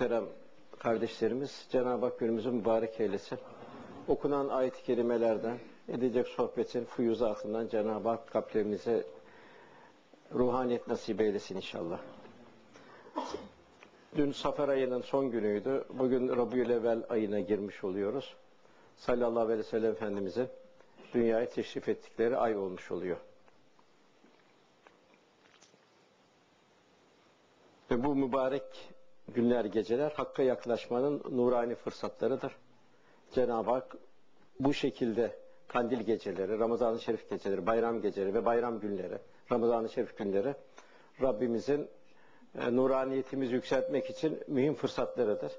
Muhterem kardeşlerimiz, Cenab-ı Hak günümüzü mübarek eylesin. Okunan ayet-i kerimelerden, edecek sohbetin fuyuzatından Cenab-ı Hak kalplerimize ruhaniyet nasip eylesin inşallah. Dün Safer ayının son günüydü. Bugün Rabiülevvel ayına girmiş oluyoruz. Sallallahu aleyhi ve sellem Efendimizin dünyaya teşrif ettikleri ay olmuş oluyor. Ve bu mübarek günler, geceler Hakk'a yaklaşmanın nurani fırsatlarıdır. Cenab-ı Hak bu şekilde kandil geceleri, Ramazan-ı Şerif geceleri, bayram geceleri ve bayram günleri, Ramazan-ı Şerif günleri Rabbimizin e, nuraniyetimizi yükseltmek için mühim fırsatlarıdır.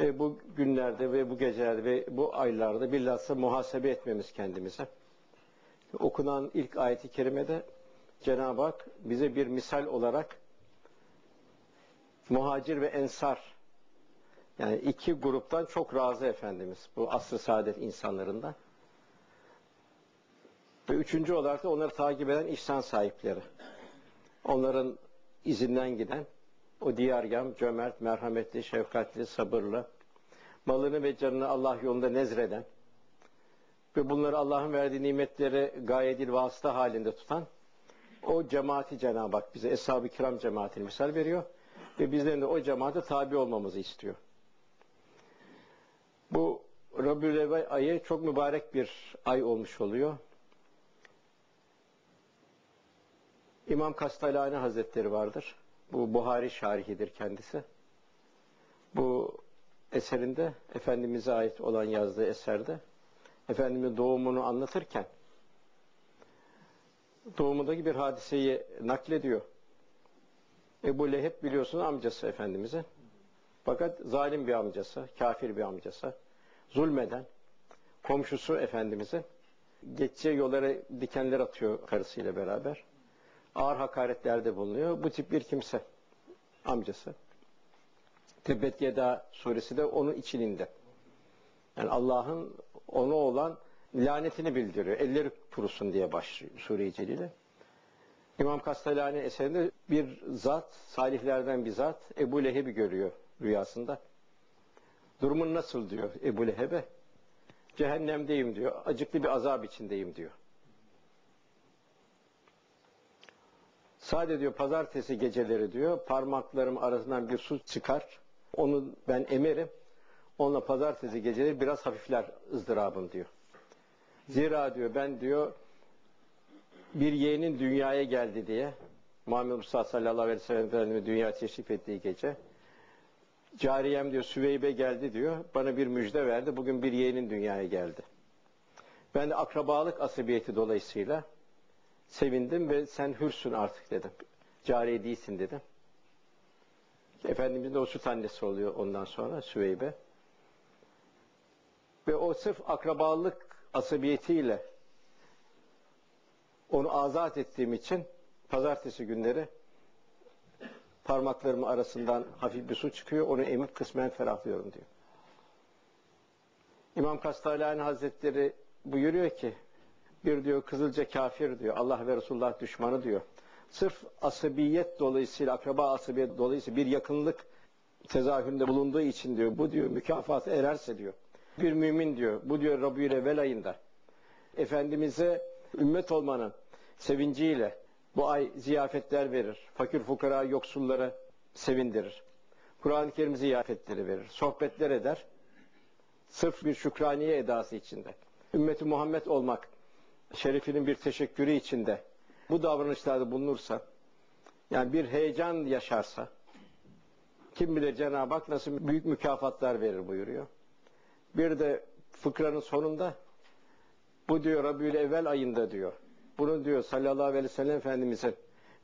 Ve bu günlerde ve bu gecelerde ve bu aylarda bilhassa muhasebe etmemiz kendimize. Okunan ilk ayeti kerimede Cenab-ı Hak bize bir misal olarak muhacir ve ensar yani iki gruptan çok razı Efendimiz bu asr-ı saadet insanlarından. Ve üçüncü olarak da onları takip eden ihsan sahipleri. Onların izinden giden, o diyargam, cömert, merhametli, şefkatli, sabırlı, malını ve canını Allah yolunda nezreden ve bunları Allah'ın verdiği nimetleri gayedil vasıta halinde tutan o cemaati Cenab-ı Hak bize Eshab-ı Kiram cemaatini misal veriyor ve bizden de o cemaate tabi olmamızı istiyor. Bu Rabiülevvel ayı çok mübarek bir ay olmuş oluyor. İmam Kastalani Hazretleri vardır. Bu Buhari şarihidir kendisi. Bu eserinde, Efendimiz'e ait olan yazdığı eserde, Efendimiz'in doğumunu anlatırken, doğumundaki bir hadiseyi naklediyor. Ebu Leheb biliyorsunuz amcası Efendimiz'in. Fakat zalim bir amcası, kafir bir amcası. Zulmeden, komşusu Efendimiz'in. Geçeceği yollara dikenler atıyor karısıyla beraber. Ağır hakaretlerde bulunuyor. Bu tip bir kimse, amcası. Tebbet Yeda suresi de onun içinde. Yani Allah'ın ona olan lanetini bildiriyor. Elleri kurusun diye başlıyor sure-i celile. İmam Kastalani eserinde bir zat, salihlerden bir zat Ebu Leheb'i görüyor rüyasında. Durumun nasıl diyor Ebu Leheb'e. Cehennemdeyim diyor. Acıklı bir azap içindeyim diyor. Sadece diyor pazartesi geceleri diyor parmaklarım arasından bir su çıkar. Onu ben emerim. Onunla pazartesi geceleri biraz hafifler ızdırabım diyor. Zira diyor ben diyor bir yeğenin dünyaya geldi diye Muhammed Mustafa sallallahu aleyhi ve sellem Efendimiz dünya teşrif ettiği gece cariyem diyor Süveybe geldi diyor. Bana bir müjde verdi. Bugün bir yeğenin dünyaya geldi. Ben de akrabalık asibiyeti dolayısıyla sevindim ve sen hürsün artık dedim. Cariye değilsin dedim. Efendimizin de o süt annesi oluyor ondan sonra Süveybe. Ve o sırf akrabalık asabiyetiyle onu azat ettiğim için pazartesi günleri parmaklarımın arasından hafif bir su çıkıyor. Onu emip kısmen ferahlıyorum diyor. İmam Kastalani Hazretleri buyuruyor ki bir diyor kızılca kafir diyor. Allah ve Resulullah düşmanı diyor. Sırf asabiyet dolayısıyla, akraba asabiyet dolayısıyla bir yakınlık tezahüründe bulunduğu için diyor. Bu diyor mükafatı ererse diyor. Bir mümin diyor. Bu diyor Rabiülevvel ayında. Efendimiz'e ümmet olmanın sevinciyle bu ay ziyafetler verir. Fakir fukara yoksullara sevindirir. Kur'an-ı Kerim ziyafetleri verir. Sohbetler eder. Sırf bir şükraniye edası içinde. Ümmeti Muhammed olmak şerifinin bir teşekkürü içinde bu davranışlarda bulunursa yani bir heyecan yaşarsa kim bilir Cenab-ı Hak nasıl büyük mükafatlar verir buyuruyor. Bir de fıkranın sonunda bu diyor Rabiül Evvel ayında diyor. Bunu diyor sallallahu aleyhi ve sellem Efendimiz'in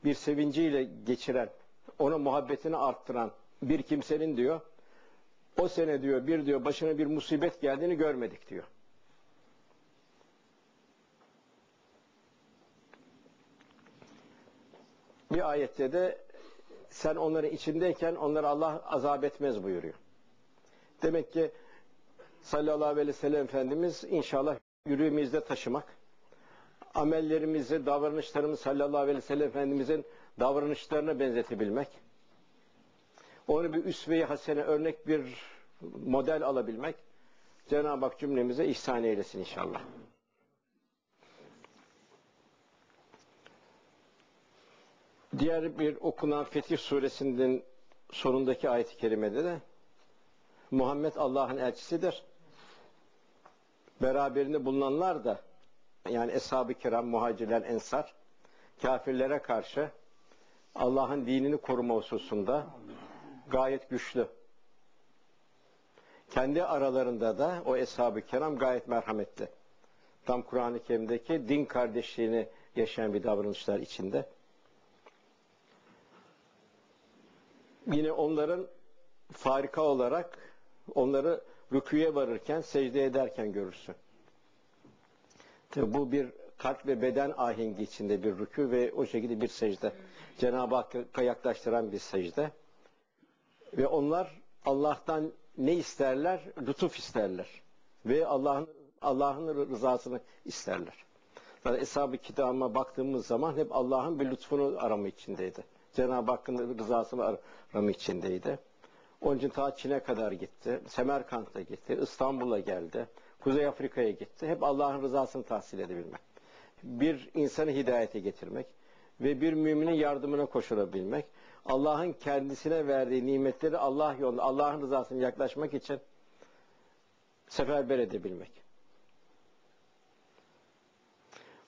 bir sevinciyle geçiren, ona muhabbetini arttıran bir kimsenin diyor o sene diyor bir diyor başına bir musibet geldiğini görmedik diyor. Bir ayette de sen onların içindeyken onları Allah azap etmez buyuruyor. Demek ki sallallahu aleyhi ve sellem Efendimiz inşallah yüreğimizde taşımak, amellerimizi, davranışlarımızı sallallahu aleyhi ve sellem Efendimizin davranışlarına benzetebilmek, Onu bir üsve-i hasene örnek bir model alabilmek Cenab-ı Hak cümlemize ihsan eylesin inşallah. Diğer bir okunan Fetih suresinin sonundaki ayet-i kerimede de Muhammed Allah'ın elçisidir. Beraberinde bulunanlar da yani eshab-ı kiram, muhacirler, ensar kafirlere karşı Allah'ın dinini koruma hususunda gayet güçlü. Kendi aralarında da o eshab-ı kiram gayet merhametli. Tam Kur'an-ı Kerim'deki din kardeşliğini yaşayan bir davranışlar içinde. Yine onların farika olarak onları rüküye varırken, secde ederken görürsün. Tabi bu bir kalp ve beden ahengi içinde bir rükû ve o şekilde bir secde. Cenab-ı Hakk'a yaklaştıran bir secde. Ve onlar Allah'tan ne isterler? Lütuf isterler. Ve Allah'ın Allah'ın rızasını isterler. Zaten Eshab-ı Kitab'a baktığımız zaman hep Allah'ın bir lütfunu arama içindeydi. Cenab-ı Hakk'ın rızasını arama içindeydi. Onun için ta Çin'e kadar gitti. Semerkant'a gitti. İstanbul'a geldi. Kuzey Afrika'ya gitti. Hep Allah'ın rızasını tahsil edebilmek. Bir insanı hidayete getirmek ve bir müminin yardımına koşulabilmek. Allah'ın kendisine verdiği nimetleri Allah yolunda, Allah'ın rızasına yaklaşmak için seferber edebilmek.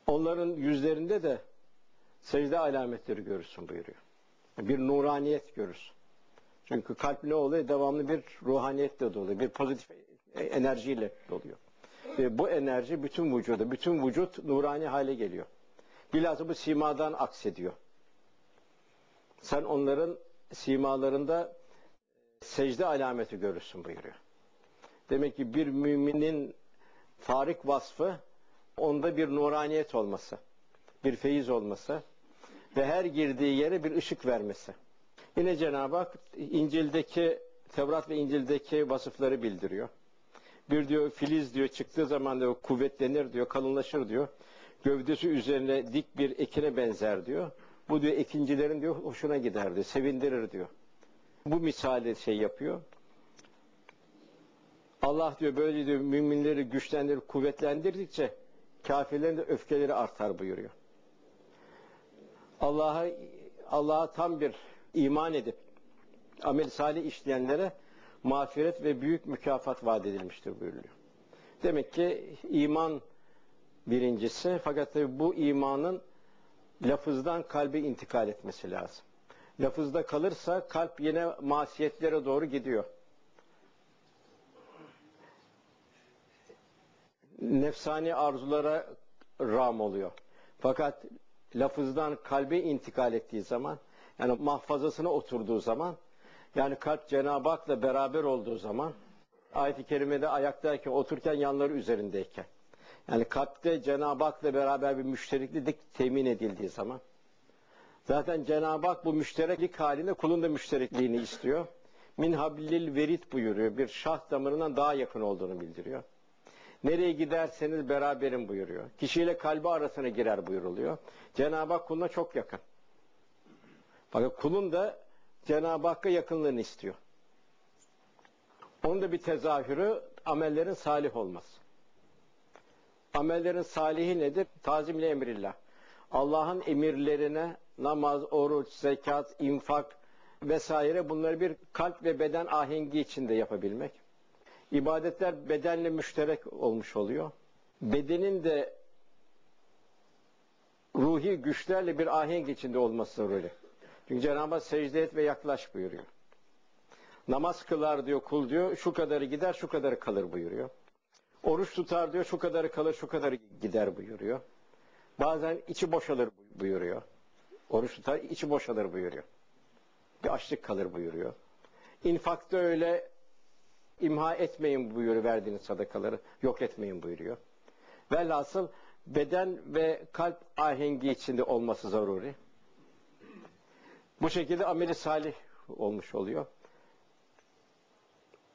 Onların yüzlerinde de secde alametleri görürsün buyuruyor. Bir nuraniyet görürsün. Çünkü kalp ne oluyor? Devamlı bir ruhaniyetle doluyor. Bir pozitif enerjiyle doluyor. Ve bu enerji bütün vücuda, bütün vücut nurani hale geliyor. Bilhassa bu simadan aksediyor. Sen onların simalarında secde alameti görürsün buyuruyor. Demek ki bir müminin farik vasfı onda bir nuraniyet olması, bir feyiz olması ve her girdiği yere bir ışık vermesi. Yine Cenab-ı Hak İncil'deki, Tevrat ve İncil'deki vasıfları bildiriyor. Bir diyor filiz diyor çıktığı zaman diyor kuvvetlenir diyor, kalınlaşır diyor. Gövdesi üzerine dik bir ekine benzer diyor. Bu diyor ekincilerin diyor hoşuna gider diyor, sevindirir diyor. Bu misali şey yapıyor. Allah diyor böyle diyor müminleri güçlendirir, kuvvetlendirdikçe kafirlerin de öfkeleri artar buyuruyor. Allah'a Allah'a tam bir iman edip amel salih işleyenlere mağfiret ve büyük mükafat vaat edilmiştir buyuruyor. Demek ki iman birincisi fakat tabi bu imanın lafızdan kalbe intikal etmesi lazım. Lafızda kalırsa kalp yine masiyetlere doğru gidiyor. Nefsani arzulara ram oluyor. Fakat lafızdan kalbe intikal ettiği zaman yani mahfazasına oturduğu zaman yani kalp Cenab-ı Hak'la beraber olduğu zaman ayet-i kerimede ayaktayken otururken yanları üzerindeyken yani kalpte Cenab-ı Hak'la beraber bir müştereklik temin edildiği zaman zaten Cenab-ı Hak bu müştereklik halinde kulun da müşterekliğini istiyor. Min hablil verit buyuruyor. Bir şah damarından daha yakın olduğunu bildiriyor. Nereye giderseniz beraberim buyuruyor. Kişiyle kalbi arasına girer buyuruluyor. Cenab-ı Hak kuluna çok yakın. Fakat kulun da Cenab-ı Hakk'a yakınlığını istiyor. Onun da bir tezahürü amellerin salih olması. Amellerin salihi nedir? Tazimle emrillah. Allah'ın emirlerine namaz, oruç, zekat, infak vesaire bunları bir kalp ve beden ahengi içinde yapabilmek. İbadetler bedenle müşterek olmuş oluyor. Bedenin de ruhi güçlerle bir ahenk içinde olması zaruri. Çünkü Cenab-ı Hak secde et ve yaklaş buyuruyor. Namaz kılar diyor kul diyor, şu kadarı gider, şu kadarı kalır buyuruyor. Oruç tutar diyor, şu kadarı kalır, şu kadarı gider buyuruyor. Bazen içi boşalır buyuruyor. Oruç tutar, içi boşalır buyuruyor. Bir açlık kalır buyuruyor. İnfakta öyle imha etmeyin buyuruyor verdiğiniz sadakaları, yok etmeyin buyuruyor. Velhasıl beden ve kalp ahengi içinde olması zaruri. Bu şekilde ameli salih olmuş oluyor.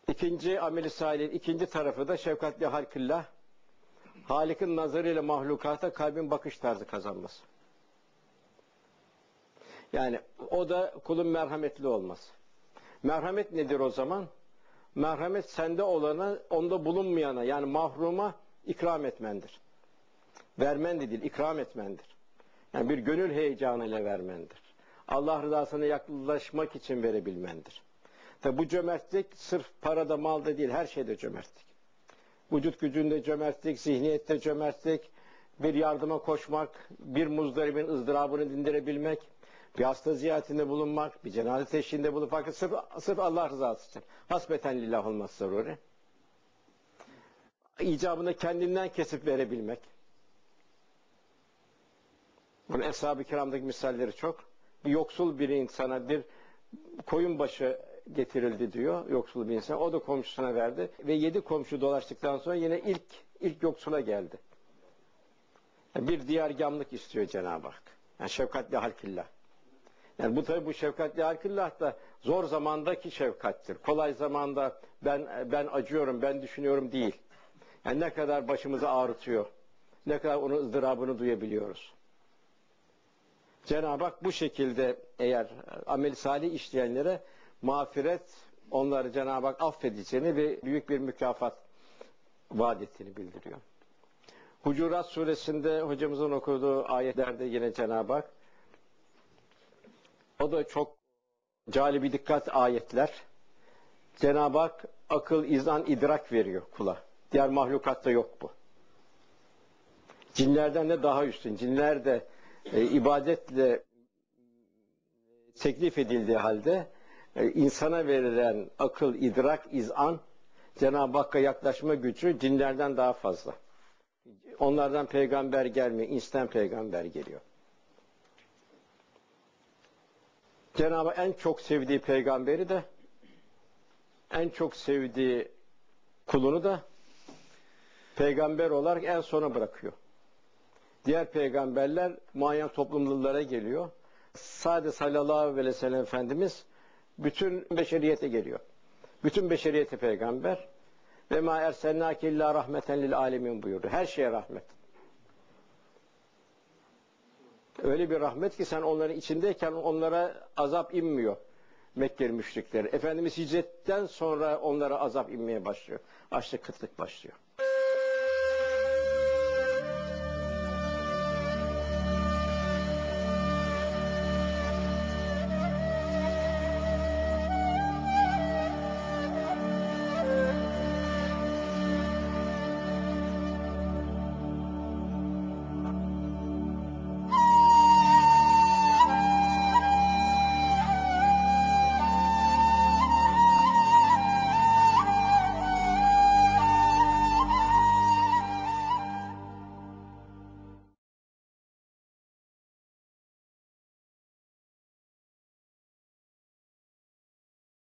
İkinci ameli salih, ikinci tarafı da şefkatli halkillah. Halik'in nazarıyla mahlukata kalbin bakış tarzı kazanması. Yani o da kulun merhametli olması. Merhamet nedir o zaman? Merhamet sende olana, onda bulunmayana yani mahruma ikram etmendir. Vermen de değil, ikram etmendir. Yani bir gönül heyecanıyla vermendir. Allah rızasına yaklaşmak için verebilmendir. Tabi bu cömertlik sırf parada, malda değil, her şeyde cömertlik. Vücut gücünde cömertlik, zihniyette cömertlik, bir yardıma koşmak, bir muzdaribin ızdırabını dindirebilmek, bir hasta ziyaretinde bulunmak, bir cenaze teşhiğinde bulunmak, sırf, sırf Allah rızası için. Hasbeten lillah olması zaruri. İcabını kendinden kesip verebilmek. Bunun Eshab-ı Kiram'daki misalleri çok. Yoksul bir insana bir koyun başı getirildi diyor yoksul bir insan. O da komşusuna verdi ve yedi komşu dolaştıktan sonra yine ilk ilk yoksula geldi. Bir diğer gamlık istiyor Cenab-ı Hak. Yani şefkatli halkillah. Yani bu tabi bu şefkatli halkillah da zor zamandaki şefkattir. Kolay zamanda ben ben acıyorum, ben düşünüyorum değil. Yani ne kadar başımızı ağrıtıyor. Ne kadar onun ızdırabını duyabiliyoruz. Cenab-ı Hak bu şekilde eğer amel salih işleyenlere mağfiret onları Cenab-ı Hak affedeceğini ve büyük bir mükafat vaat ettiğini bildiriyor. Hucurat suresinde hocamızın okuduğu ayetlerde yine Cenab-ı Hak o da çok calibi dikkat ayetler. Cenab-ı Hak akıl, izan, idrak veriyor kula. Diğer mahlukatta yok bu. Cinlerden de daha üstün. Cinler de e, ibadetle teklif edildiği halde e, insana verilen akıl, idrak, izan Cenab-ı Hakk'a yaklaşma gücü cinlerden daha fazla. Onlardan peygamber gelmiyor, insan peygamber geliyor. Cenab-ı en çok sevdiği peygamberi de en çok sevdiği kulunu da peygamber olarak en sona bırakıyor. Diğer peygamberler muayyen toplumlulara geliyor. Sadece sallallahu aleyhi ve sellem Efendimiz bütün beşeriyete geliyor. Bütün beşeriyete peygamber ve ma ersennâke illa rahmeten lil alemin buyurdu. Her şeye rahmet. Öyle bir rahmet ki sen onların içindeyken onlara azap inmiyor. Mekkeli müşrikleri. Efendimiz hicretten sonra onlara azap inmeye başlıyor. Açlık kıtlık başlıyor.